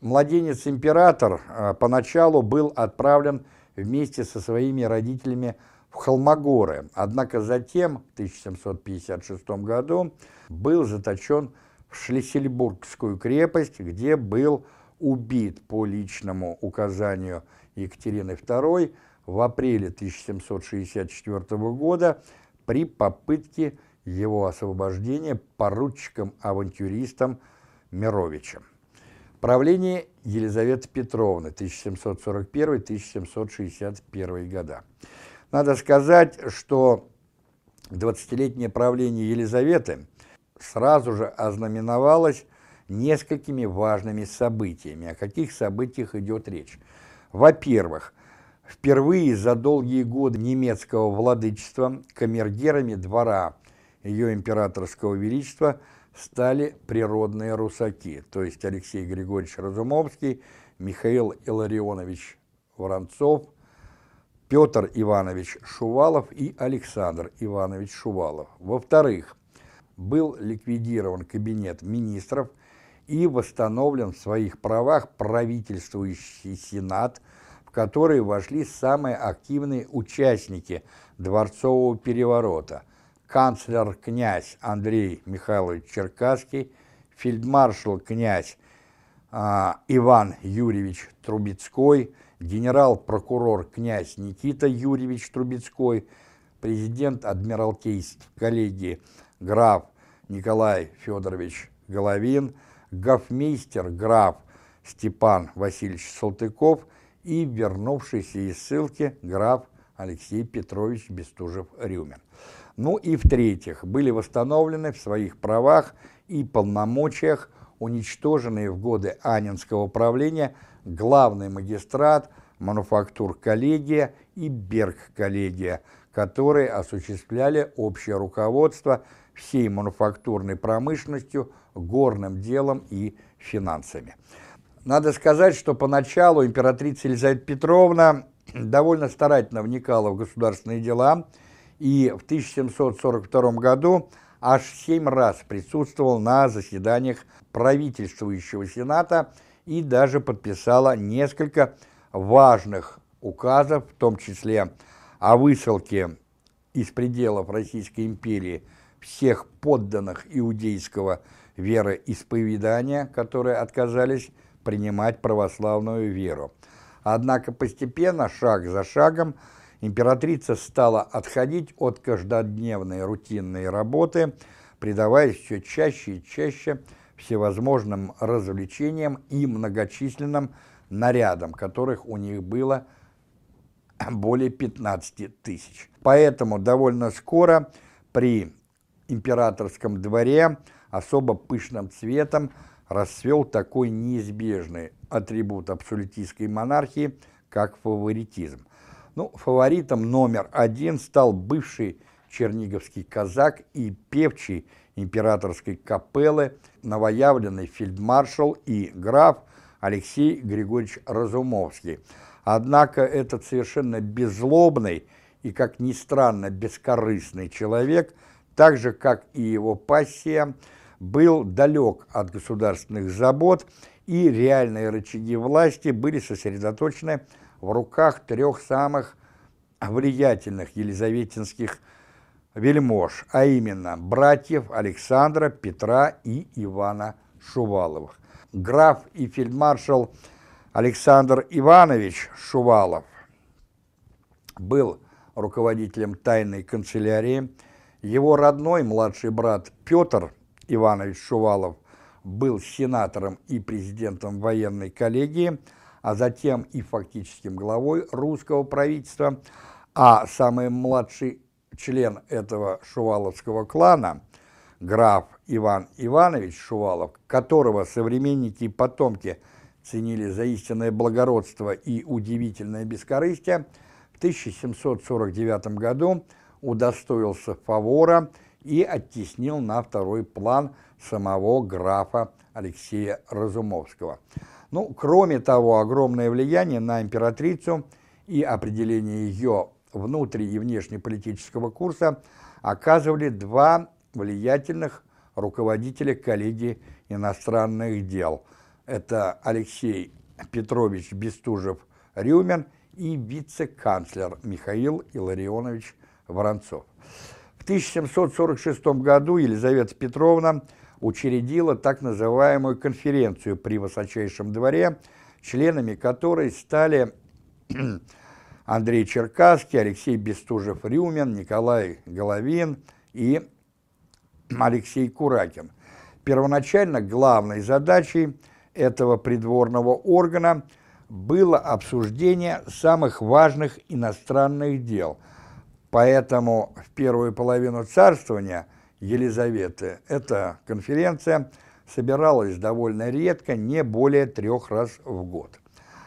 Младенец-император э, поначалу был отправлен вместе со своими родителями в Холмогоры, однако затем, в 1756 году, был заточен в Шлиссельбургскую крепость, где был убит по личному указанию Екатерины II в апреле 1764 года при попытке его освобождения поручиком-авантюристом Мировичем. Правление Елизаветы Петровны 1741-1761 года. Надо сказать, что 20-летнее правление Елизаветы сразу же ознаменовалось несколькими важными событиями. О каких событиях идет речь? Во-первых, впервые за долгие годы немецкого владычества камергерами двора ее императорского величества стали природные русаки, то есть Алексей Григорьевич Разумовский, Михаил Илларионович Воронцов, Петр Иванович Шувалов и Александр Иванович Шувалов. Во-вторых, был ликвидирован кабинет министров и восстановлен в своих правах правительствующий сенат, в который вошли самые активные участники дворцового переворота. Канцлер-князь Андрей Михайлович Черкасский, фельдмаршал-князь а, Иван Юрьевич Трубецкой, генерал-прокурор князь Никита Юрьевич Трубецкой, президент Адмиралтейств коллегии граф Николай Федорович Головин – гофмейстер граф Степан Васильевич Салтыков и вернувшийся из ссылки граф Алексей Петрович Бестужев-Рюмин. Ну и в-третьих, были восстановлены в своих правах и полномочиях уничтоженные в годы Анинского правления главный магистрат, мануфактур-коллегия и Берг-коллегия, которые осуществляли общее руководство всей мануфактурной промышленностью горным делом и финансами. Надо сказать, что поначалу императрица Елизавета Петровна довольно старательно вникала в государственные дела и в 1742 году аж семь раз присутствовал на заседаниях правительствующего сената и даже подписала несколько важных указов, в том числе о высылке из пределов Российской империи всех подданных иудейского вероисповедания, которые отказались принимать православную веру. Однако постепенно, шаг за шагом, императрица стала отходить от каждодневной рутинной работы, предаваясь все чаще и чаще всевозможным развлечениям и многочисленным нарядам, которых у них было более 15 тысяч. Поэтому довольно скоро при императорском дворе особо пышным цветом расцвел такой неизбежный атрибут абсолютистской монархии, как фаворитизм. Ну, фаворитом номер один стал бывший черниговский казак и певчий императорской капеллы, новоявленный фельдмаршал и граф Алексей Григорьевич Разумовский. Однако этот совершенно беззлобный и, как ни странно, бескорыстный человек, так же, как и его пассия, был далек от государственных забот, и реальные рычаги власти были сосредоточены в руках трех самых влиятельных елизаветинских вельмож, а именно братьев Александра, Петра и Ивана Шуваловых. Граф и фельдмаршал Александр Иванович Шувалов был руководителем тайной канцелярии, его родной младший брат Петр Иванович Шувалов был сенатором и президентом военной коллегии, а затем и фактическим главой русского правительства, а самый младший член этого шуваловского клана, граф Иван Иванович Шувалов, которого современники и потомки ценили за истинное благородство и удивительное бескорыстие, в 1749 году удостоился фавора и оттеснил на второй план самого графа Алексея Разумовского. Ну, кроме того, огромное влияние на императрицу и определение ее внутри- и внешнеполитического курса оказывали два влиятельных руководителя коллегии иностранных дел. Это Алексей Петрович Бестужев-Рюмин и вице-канцлер Михаил Илларионович Воронцов. В 1746 году Елизавета Петровна учредила так называемую конференцию при высочайшем дворе, членами которой стали Андрей Черкасский, Алексей Бестужев-Рюмин, Николай Головин и Алексей Куракин. Первоначально главной задачей этого придворного органа было обсуждение самых важных иностранных дел. Поэтому в первую половину царствования Елизаветы эта конференция собиралась довольно редко, не более трех раз в год.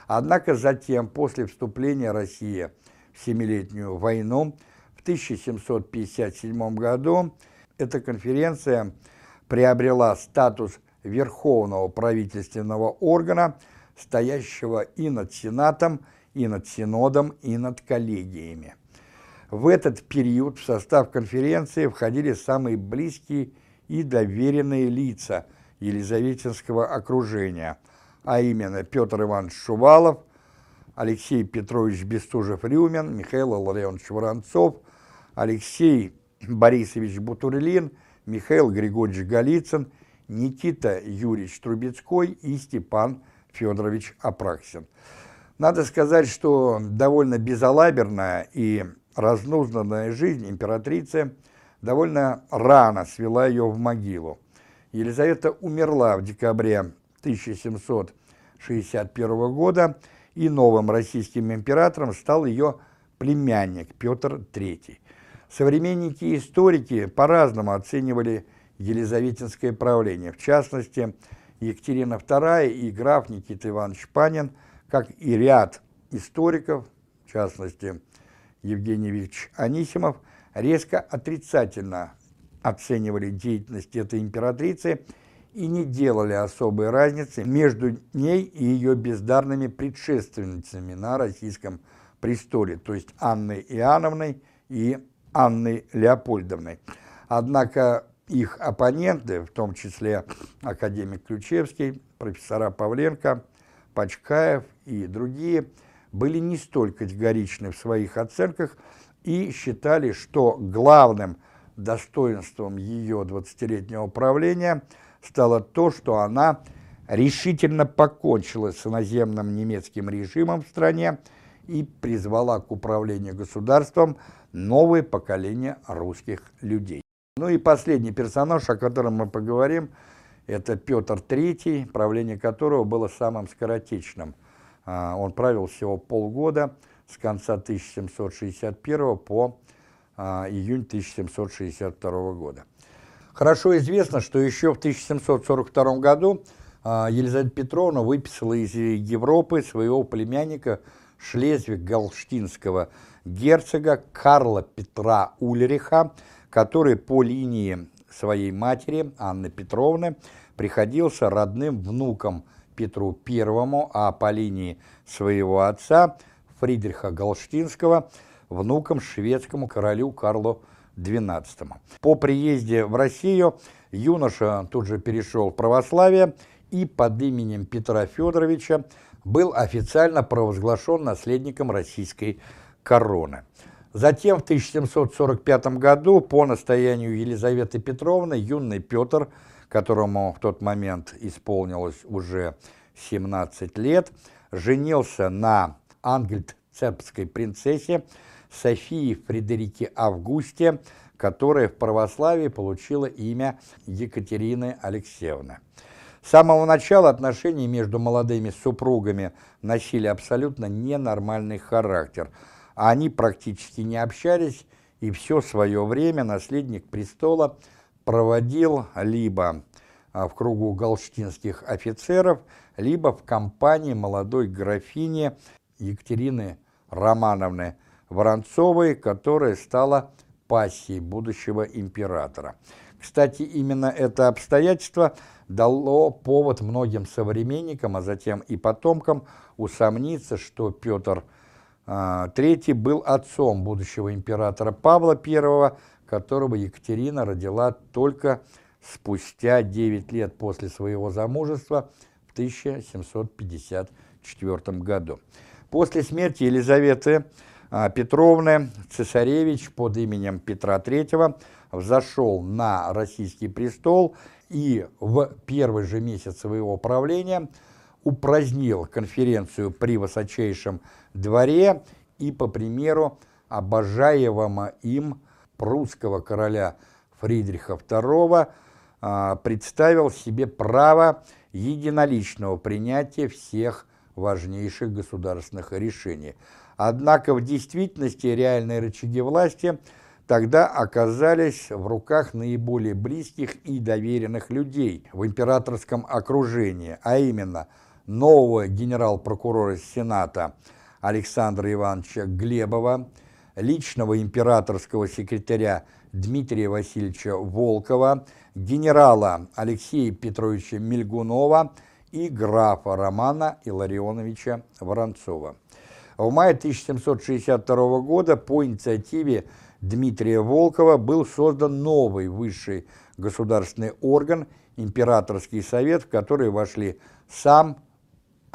Однако затем, после вступления России в Семилетнюю войну, в 1757 году эта конференция приобрела статус Верховного правительственного органа, стоящего и над Сенатом, и над Синодом, и над коллегиями. В этот период в состав конференции входили самые близкие и доверенные лица Елизаветинского окружения, а именно Петр Иванович Шувалов, Алексей Петрович Бестужев-Рюмин, Михаил Ларионович Воронцов, Алексей Борисович Бутурлин, Михаил Григорьевич Голицын, Никита Юрьевич Трубецкой и Степан Федорович Апраксин. Надо сказать, что довольно безалаберная и разнузданная жизнь императрицы довольно рано свела ее в могилу. Елизавета умерла в декабре 1761 года, и новым российским императором стал ее племянник Петр III. Современники и историки по-разному оценивали Елизаветинское правление. В частности, Екатерина II и граф Никита Иванович Панин, как и ряд историков, в частности, Евгений Викторович Анисимов, резко отрицательно оценивали деятельность этой императрицы и не делали особой разницы между ней и ее бездарными предшественницами на российском престоле, то есть Анной Иоанновной и Анной Леопольдовной. Однако их оппоненты, в том числе академик Ключевский, профессора Павленко, Пачкаев и другие, были не столь категоричны в своих оценках и считали, что главным достоинством ее 20-летнего правления стало то, что она решительно покончила с иноземным немецким режимом в стране и призвала к управлению государством новое поколение русских людей. Ну и последний персонаж, о котором мы поговорим, это Петр III, правление которого было самым скоротечным. А, он правил всего полгода, с конца 1761 по а, июнь 1762 года. Хорошо известно, что еще в 1742 году а, Елизавета Петровна выписала из Европы своего племянника шлезвиг-галштинского герцога Карла Петра Ульриха, который по линии своей матери Анны Петровны приходился родным внуком Петру I, а по линии своего отца Фридриха Галштинского внуком шведскому королю Карлу XII. По приезде в Россию юноша тут же перешел в православие и под именем Петра Федоровича был официально провозглашен наследником российской короны. Затем в 1745 году по настоянию Елизаветы Петровны юный Петр, которому в тот момент исполнилось уже 17 лет, женился на ангельцепской принцессе Софии Фредерике Августе, которая в православии получила имя Екатерины Алексеевны. С самого начала отношения между молодыми супругами носили абсолютно ненормальный характер. Они практически не общались, и все свое время наследник престола проводил либо а, в кругу галштинских офицеров, либо в компании молодой графини Екатерины Романовны Воронцовой, которая стала пассией будущего императора. Кстати, именно это обстоятельство дало повод многим современникам, а затем и потомкам усомниться, что Петр III а, был отцом будущего императора Павла I, которого Екатерина родила только спустя 9 лет после своего замужества в 1754 году. После смерти Елизаветы а, Петровны цесаревич под именем Петра III взошел на российский престол и в первый же месяц своего правления упразднил конференцию при высочайшем дворе и, по примеру обожаемого им прусского короля Фридриха II, а, представил себе право единоличного принятия всех важнейших государственных решений. Однако в действительности реальные рычаги власти – тогда оказались в руках наиболее близких и доверенных людей в императорском окружении, а именно нового генерал-прокурора Сената Александра Ивановича Глебова, личного императорского секретаря Дмитрия Васильевича Волкова, генерала Алексея Петровича Мельгунова и графа Романа Илларионовича Воронцова. В мае 1762 года по инициативе Дмитрия Волкова был создан новый высший государственный орган Императорский совет, в который вошли сам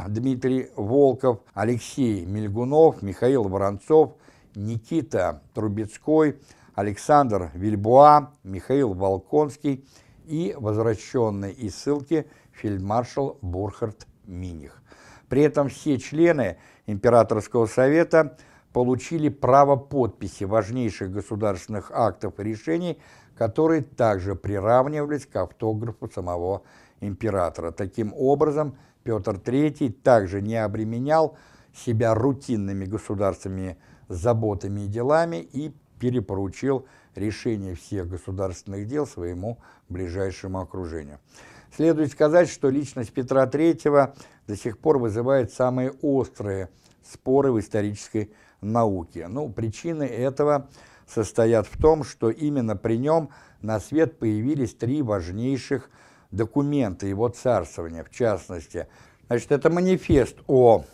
Дмитрий Волков, Алексей Мельгунов, Михаил Воронцов, Никита Трубецкой, Александр Вильбуа, Михаил Волконский и возвращенный из ссылки фельдмаршал Бурхард Миних. При этом все члены Императорского совета – получили право подписи важнейших государственных актов и решений, которые также приравнивались к автографу самого императора. Таким образом, Петр III также не обременял себя рутинными государственными заботами и делами и перепоручил решение всех государственных дел своему ближайшему окружению. Следует сказать, что личность Петра III до сих пор вызывает самые острые споры в исторической науки. Ну, причины этого состоят в том, что именно при нем на свет появились три важнейших документа его царствования, в частности. Значит, это манифест о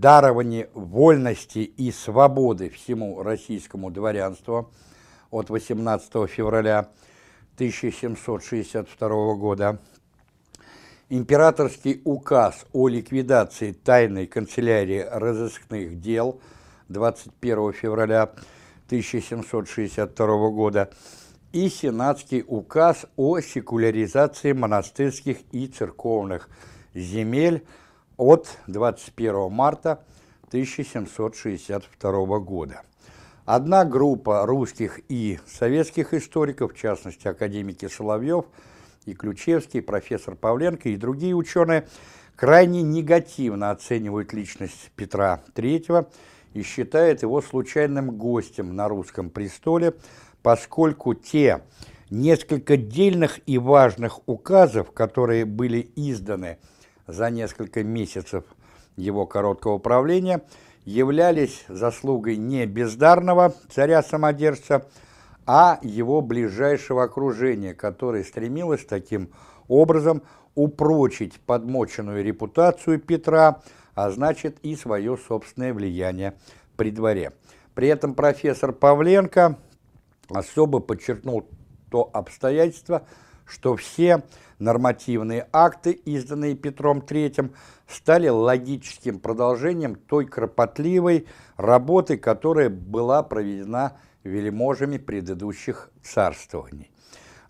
даровании вольности и свободы всему российскому дворянству от 18 февраля 1762 года, императорский указ о ликвидации тайной канцелярии разыскных дел – 21 февраля 1762 года и Сенатский указ о секуляризации монастырских и церковных земель от 21 марта 1762 года. Одна группа русских и советских историков, в частности академики Соловьев и Ключевский, профессор Павленко и другие ученые, крайне негативно оценивают личность Петра III и считает его случайным гостем на русском престоле, поскольку те Несколько дельных и важных указов, которые были изданы за несколько месяцев его короткого правления, являлись заслугой не бездарного царя-самодержца, а его ближайшего окружения, которое стремилось таким образом упрочить подмоченную репутацию Петра, а значит и свое собственное влияние при дворе. При этом профессор Павленко особо подчеркнул то обстоятельство, что все нормативные акты, изданные Петром III, стали логическим продолжением той кропотливой работы, которая была проведена вельможами предыдущих царствований.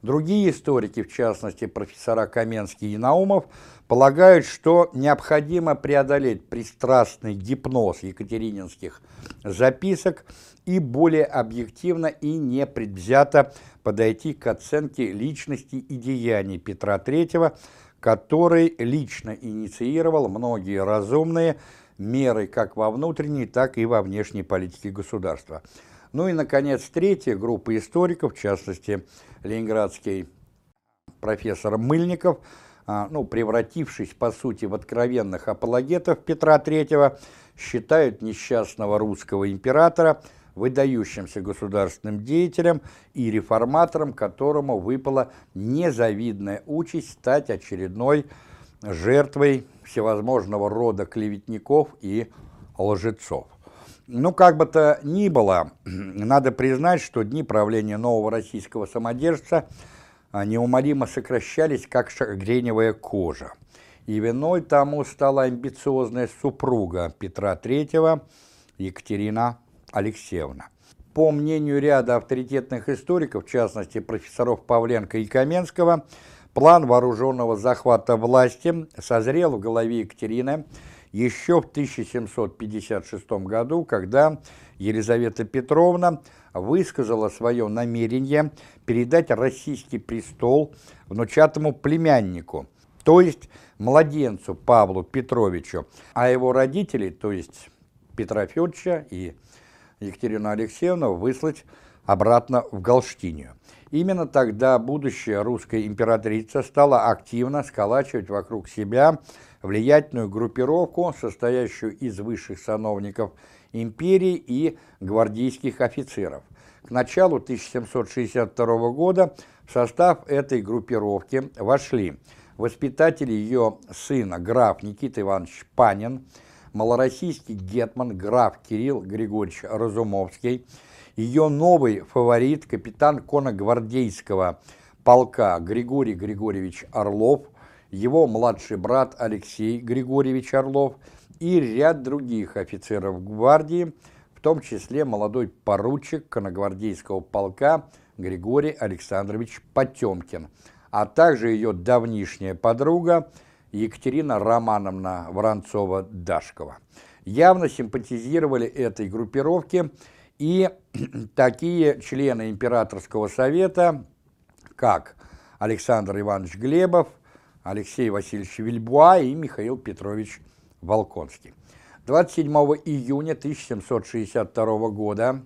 Другие историки, в частности профессора Каменский и Наумов, полагают, что необходимо преодолеть пристрастный гипноз екатерининских записок и более объективно и непредвзято подойти к оценке личности и деяний Петра III, который лично инициировал многие разумные меры как во внутренней, так и во внешней политике государства. Ну и, наконец, третья группа историков, в частности, ленинградский профессор Мыльников, а, ну, превратившись, по сути, в откровенных апологетов Петра III, считают несчастного русского императора – выдающимся государственным деятелем и реформатором, которому выпала незавидная участь стать очередной жертвой всевозможного рода клеветников и лжецов. Ну, как бы то ни было, надо признать, что дни правления нового российского самодержца неумолимо сокращались, как шагреневая кожа. И виной тому стала амбициозная супруга Петра III, Екатерина Алексеевна. По мнению ряда авторитетных историков, в частности профессоров Павленко и Каменского, план вооруженного захвата власти созрел в голове Екатерины еще в 1756 году, когда Елизавета Петровна высказала свое намерение передать российский престол внучатому племяннику, то есть младенцу Павлу Петровичу, а его родители, то есть Петра Федоровича и Екатерину Алексеевну выслать обратно в Галштинию. Именно тогда будущая русская императрица стала активно сколачивать вокруг себя влиятельную группировку, состоящую из высших сановников империи и гвардейских офицеров. К началу 1762 года в состав этой группировки вошли воспитатели ее сына граф Никита Иванович Панин, малороссийский гетман граф Кирилл Григорьевич Разумовский, ее новый фаворит, капитан конногвардейского полка Григорий Григорьевич Орлов, его младший брат Алексей Григорьевич Орлов и ряд других офицеров гвардии, в том числе молодой поручик конногвардейского полка Григорий Александрович Потемкин, а также ее давнишняя подруга Екатерина Романовна Воронцова-Дашкова. Явно симпатизировали этой группировке и такие члены Императорского совета, как Александр Иванович Глебов, Алексей Васильевич Вильбуа и Михаил Петрович Волконский. 27 июня 1762 года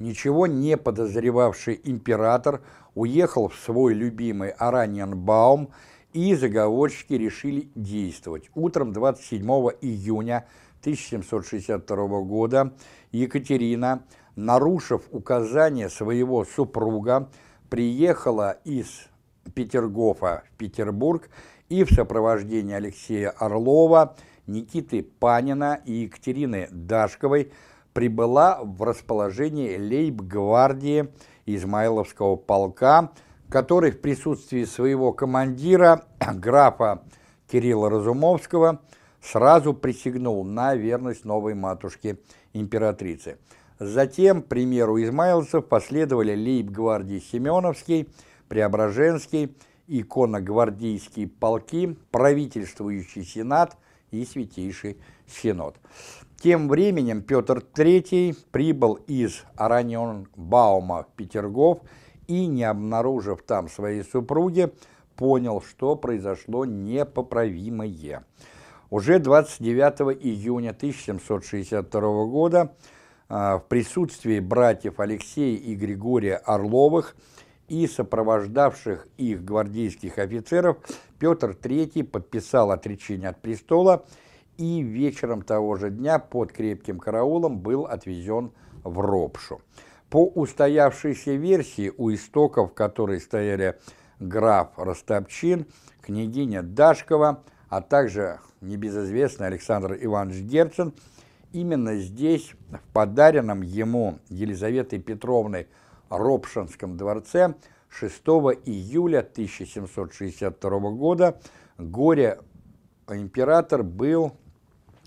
ничего не подозревавший император уехал в свой любимый Араньенбаум и заговорщики решили действовать. Утром 27 июня 1762 года Екатерина, нарушив указания своего супруга, приехала из Петергофа в Петербург и в сопровождении Алексея Орлова, Никиты Панина и Екатерины Дашковой прибыла в расположение лейб-гвардии Измайловского полка, который в присутствии своего командира, графа Кирилла Разумовского, сразу присягнул на верность новой матушке императрицы. Затем, примеру измайловцев, последовали лейб-гвардии Семеновский, Преображенский и конногвардейские полки, правительствующий сенат и святейший синод. Тем временем Петр III прибыл из Араньон-Баума в Петергоф и, не обнаружив там своей супруги, понял, что произошло непоправимое. Уже 29 июня 1762 года а, в присутствии братьев Алексея и Григория Орловых и сопровождавших их гвардейских офицеров Петр III подписал отречение от престола и вечером того же дня под крепким караулом был отвезен в Ропшу. По устоявшейся версии, у истоков которой стояли граф Ростопчин, княгиня Дашкова, а также небезызвестный Александр Иванович Герцен, именно здесь, в подаренном ему Елизаветой Петровной Ропшинском дворце 6 июля 1762 года горе-император был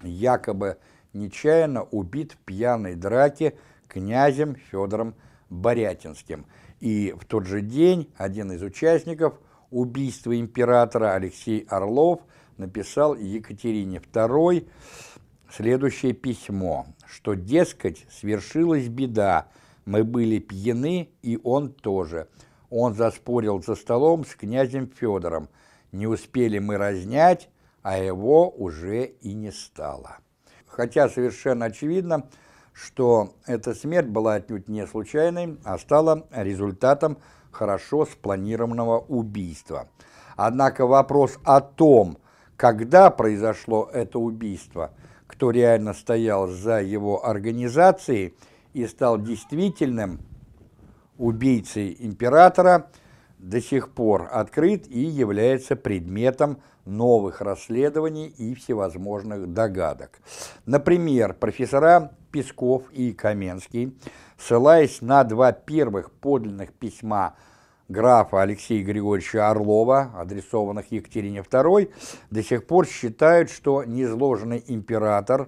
якобы нечаянно убит в пьяной драке князем Федором Борятинским. И в тот же день один из участников убийства императора Алексей Орлов написал Екатерине II следующее письмо, что, дескать, свершилась беда, мы были пьяны, и он тоже. Он заспорил за столом с князем Федором. Не успели мы разнять, а его уже и не стало. Хотя совершенно очевидно, что эта смерть была отнюдь не случайной, а стала результатом хорошо спланированного убийства. Однако вопрос о том, когда произошло это убийство, кто реально стоял за его организацией и стал действительным убийцей императора, до сих пор открыт и является предметом новых расследований и всевозможных догадок. Например, профессора Песков и Каменский, ссылаясь на два первых подлинных письма графа Алексея Григорьевича Орлова, адресованных Екатерине II, до сих пор считают, что незложенный император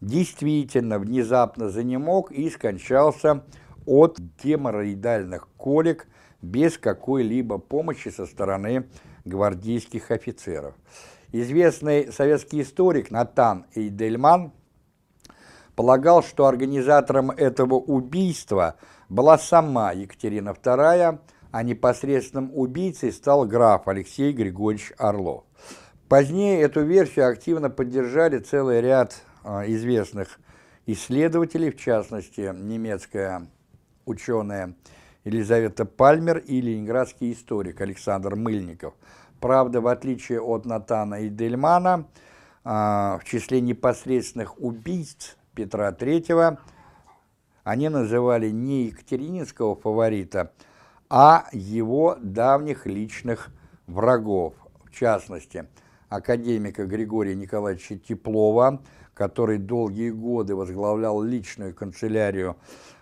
действительно внезапно занемог и скончался от геморроидальных колик без какой-либо помощи со стороны гвардейских офицеров. Известный советский историк Натан Эйдельман полагал, что организатором этого убийства была сама Екатерина II, а непосредственным убийцей стал граф Алексей Григорьевич Орлов. Позднее эту версию активно поддержали целый ряд а, известных исследователей, в частности, немецкая ученая Елизавета Пальмер и ленинградский историк Александр Мыльников. Правда, в отличие от Натана и Дельмана, а, в числе непосредственных убийств Петра III они называли не екатерининского фаворита, а его давних личных врагов, в частности, академика Григория Николаевича Теплова, который долгие годы возглавлял личную канцелярию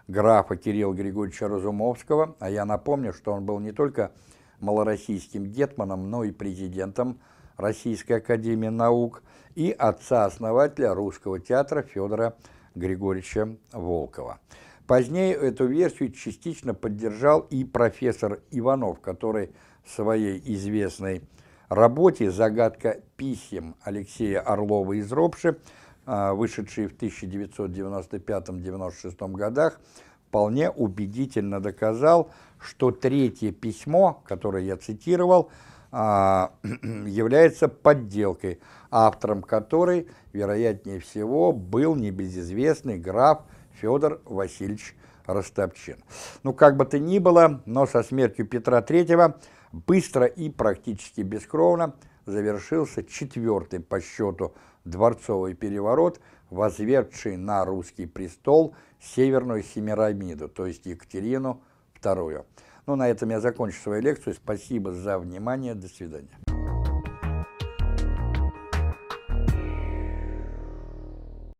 графа Кирилла Григорьевича Разумовского, а я напомню, что он был не только малороссийским гетманом, но и президентом Российской Академии Наук и отца-основателя русского театра Федора Григорьевича Волкова. Позднее эту версию частично поддержал и профессор Иванов, который в своей известной работе «Загадка писем» Алексея Орлова из Ропши а, вышедший в 1995-96 годах, вполне убедительно доказал, что третье письмо, которое я цитировал, является подделкой, автором которой, вероятнее всего, был небезызвестный граф Федор Васильевич Ростопчин. Ну, как бы то ни было, но со смертью Петра III быстро и практически бескровно завершился четвертый по счету дворцовый переворот, возвергший на русский престол Северную Семирамиду, то есть Екатерину II. Ну, на этом я закончу свою лекцию. Спасибо за внимание. До свидания.